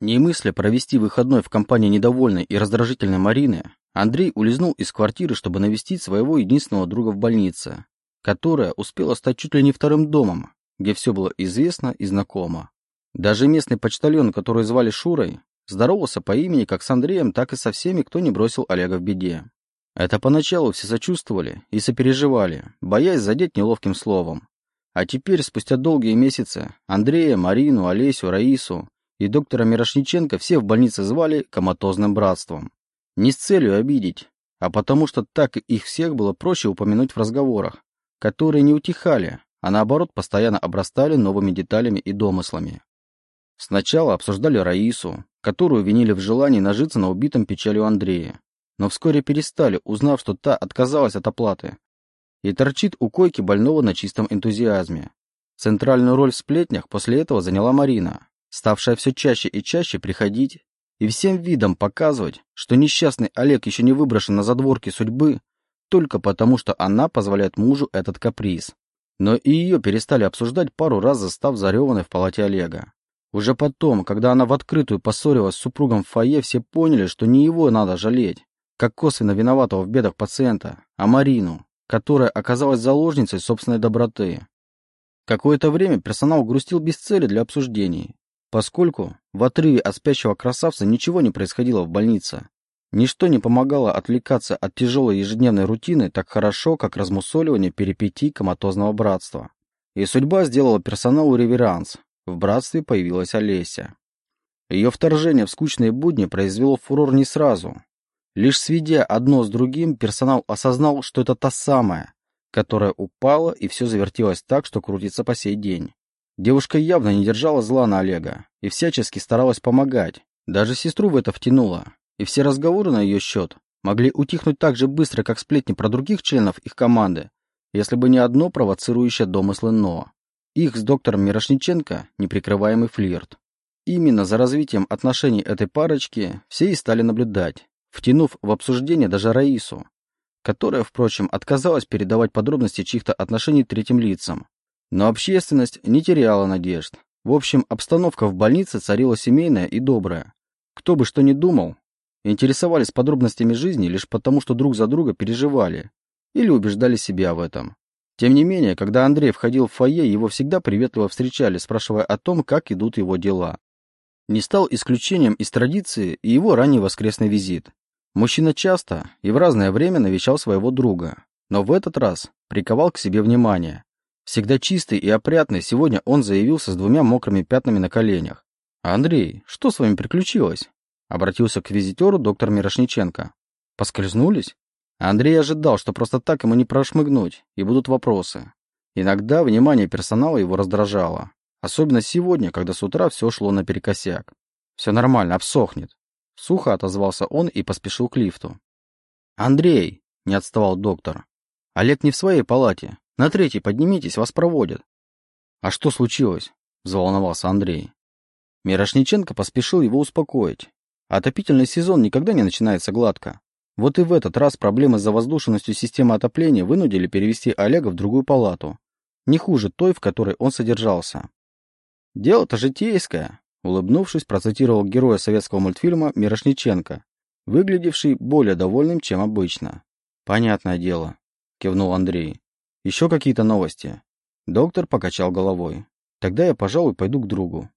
Не мысля провести выходной в компании недовольной и раздражительной Марины, Андрей улизнул из квартиры, чтобы навестить своего единственного друга в больнице, которая успела стать чуть ли не вторым домом, где все было известно и знакомо. Даже местный почтальон, который звали Шурой, здоровался по имени как с Андреем, так и со всеми, кто не бросил Олега в беде. Это поначалу все сочувствовали и сопереживали, боясь задеть неловким словом. А теперь, спустя долгие месяцы, Андрея, Марину, Олесю, Раису и доктора Мирошниченко все в больнице звали коматозным братством. Не с целью обидеть, а потому что так их всех было проще упомянуть в разговорах, которые не утихали, а наоборот постоянно обрастали новыми деталями и домыслами. Сначала обсуждали Раису, которую винили в желании нажиться на убитом печалью Андрея, но вскоре перестали, узнав, что та отказалась от оплаты и торчит у койки больного на чистом энтузиазме. Центральную роль в сплетнях после этого заняла Марина, ставшая все чаще и чаще приходить и всем видом показывать, что несчастный Олег еще не выброшен на задворки судьбы только потому, что она позволяет мужу этот каприз. Но и ее перестали обсуждать пару раз, застав зареванной в палате Олега. Уже потом, когда она в открытую поссорилась с супругом в фойе, все поняли, что не его надо жалеть, как косвенно виноватого в бедах пациента, а Марину, которая оказалась заложницей собственной доброты. Какое-то время персонал грустил без цели для обсуждений, поскольку в отрыве от спящего красавца ничего не происходило в больнице. Ничто не помогало отвлекаться от тяжелой ежедневной рутины так хорошо, как размусоливание перипетий коматозного братства. И судьба сделала персоналу реверанс. В братстве появилась Олеся. Ее вторжение в скучные будни произвело фурор не сразу. Лишь сведя одно с другим, персонал осознал, что это та самая, которая упала и все завертелось так, что крутится по сей день. Девушка явно не держала зла на Олега и всячески старалась помогать. Даже сестру в это втянула. И все разговоры на ее счет могли утихнуть так же быстро, как сплетни про других членов их команды, если бы не одно провоцирующее домыслы «но». Их с доктором Мирошниченко неприкрываемый флирт. Именно за развитием отношений этой парочки все и стали наблюдать, втянув в обсуждение даже Раису, которая, впрочем, отказалась передавать подробности чьих-то отношений третьим лицам, но общественность не теряла надежд. В общем, обстановка в больнице царила семейная и добрая. Кто бы что ни думал, интересовались подробностями жизни лишь потому, что друг за друга переживали или убеждали себя в этом. Тем не менее, когда Андрей входил в фойе, его всегда приветливо встречали, спрашивая о том, как идут его дела. Не стал исключением из традиции и его ранний воскресный визит. Мужчина часто и в разное время навещал своего друга, но в этот раз приковал к себе внимание, Всегда чистый и опрятный, сегодня он заявился с двумя мокрыми пятнами на коленях. «Андрей, что с вами приключилось?» Обратился к визитеру доктор Мирошниченко. «Поскользнулись?» Андрей ожидал, что просто так ему не прошмыгнуть, и будут вопросы. Иногда внимание персонала его раздражало. Особенно сегодня, когда с утра все шло наперекосяк. «Все нормально, обсохнет». Сухо отозвался он и поспешил к лифту. «Андрей!» — не отставал доктор. «Олег не в своей палате. На третий поднимитесь, вас проводят. А что случилось? Взволновался Андрей. Мирошниченко поспешил его успокоить. Отопительный сезон никогда не начинается гладко. Вот и в этот раз проблемы с завоздушенностью системы отопления вынудили перевести Олега в другую палату. Не хуже той, в которой он содержался. «Дело-то житейское», — улыбнувшись, процитировал героя советского мультфильма Мирошниченко, выглядевший более довольным, чем обычно. «Понятное дело», — кивнул Андрей. Еще какие-то новости?» Доктор покачал головой. «Тогда я, пожалуй, пойду к другу.